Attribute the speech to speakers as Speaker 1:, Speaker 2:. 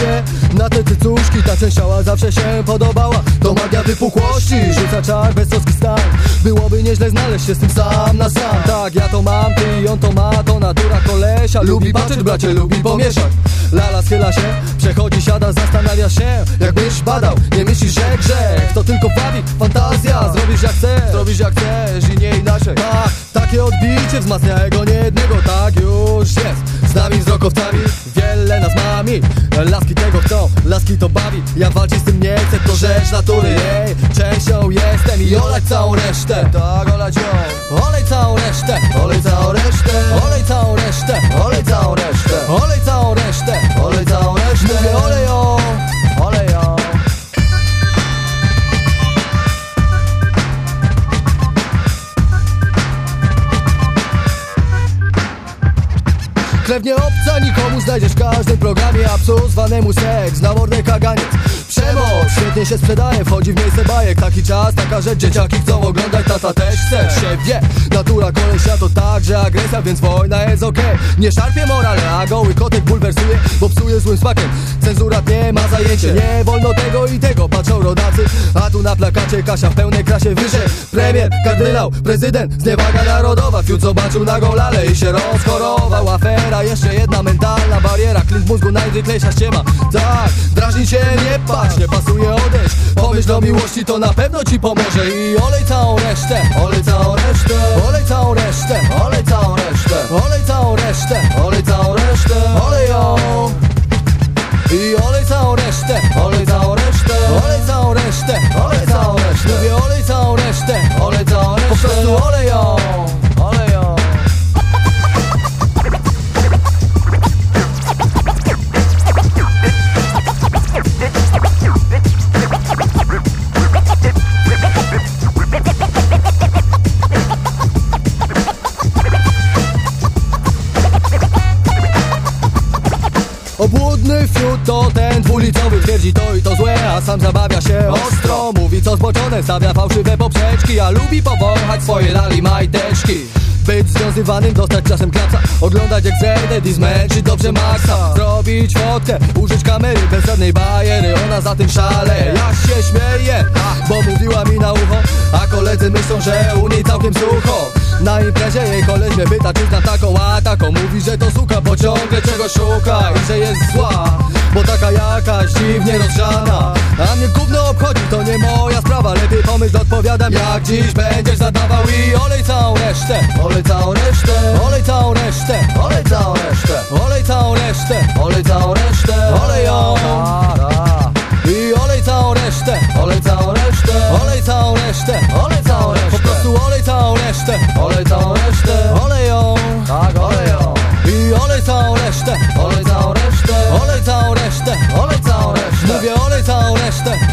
Speaker 1: się na te cycuszki Ta część ciała zawsze się podobała. To magia wypukłości Rzuca czar bez troski stan. Byłoby nieźle znaleźć się z tym sam na sam. Tak, ja to mam, ty i on to ma To natura kolesia. Lubi patrzeć, bracie, lubi pomieszać. Lala schyla się, przechodzi, siada, zastanawia się Jakbyś badał, nie myślisz, że grzech To tylko bawi, fantazja. Zrobisz jak chcesz, zrobisz jak chcesz I nie inaczej. Tak, takie odbicie wzmacnia ego niejednego. Tak już jest, z nami wzrokowcami laski tego chcą Laski to bawi, ja walczyć z tym nie chcę To rzecz natury, jej. Częścią jestem i olać całą resztę. Tak, olać ją. Olej całą resztę. Olej całą Krewnie obca nikomu znajdziesz w każdym programie Absu zwanemu seks, na mordę kaganiec. Przemoc, świetnie się sprzedaje, wchodzi w miejsce bajek. Taki czas, taka rzecz, dzieciaki chcą oglądać Tata też chce, się wie Natura kolesia to także agresja, więc wojna jest okej. Nie szarpie morale, a goły kotek bulwersuje Bo psuje złym smakiem, cenzura nie ma zajęcie Nie wolno tego i tego, patrzą rodacy. A tu na plakacie Kasia w pełnej krasie wyżej. Premier, kardynał, prezydent, zniewaga narodowa. Fiut zobaczył nagą lalę i się rozchorował Afera, jeszcze jedna mentalna bariera. Klint mózgu najzwyklejsza ściema. Tak, drażni cię, nie patrz, nie pasuje odejść. Pomyśl o miłości, to na pewno ci pomoże. I olej całą resztę, olej całą resztę Olej całą resztę, olej całą resztę Olej całą resztę, olej całą resztę Obłudny fiut to ten dwulicowy Twierdzi to i to złe, a sam zabawia się ostro. Mówi co zboczone, stawia fałszywe poprzeczki A lubi powąchać swoje lali majteczki. Być związywanym, dostać czasem klapsa Oglądać jak zerdę, i zmęczyć dobrze maksa. Zrobić fotkę, użyć kamery bez żadnej bajery Ona za tym szale, ja się śmieję Bo mówiła mi na ucho, a koledzy myślą, że u niej całkiem sucho. Na imprezie jej koleś mnie pyta, czy zna taką, a taką Mówi, że to suka, bo ciągle czegoś szuka I że jest zła, bo taka jakaś dziwnie rozgrzana. A mnie gówno obchodzi, to nie moja sprawa. Lepiej pomyśl, odpowiadam, jak dziś będziesz zadawał. I olej całą resztę, olej całą resztę Olej całą resztę, место.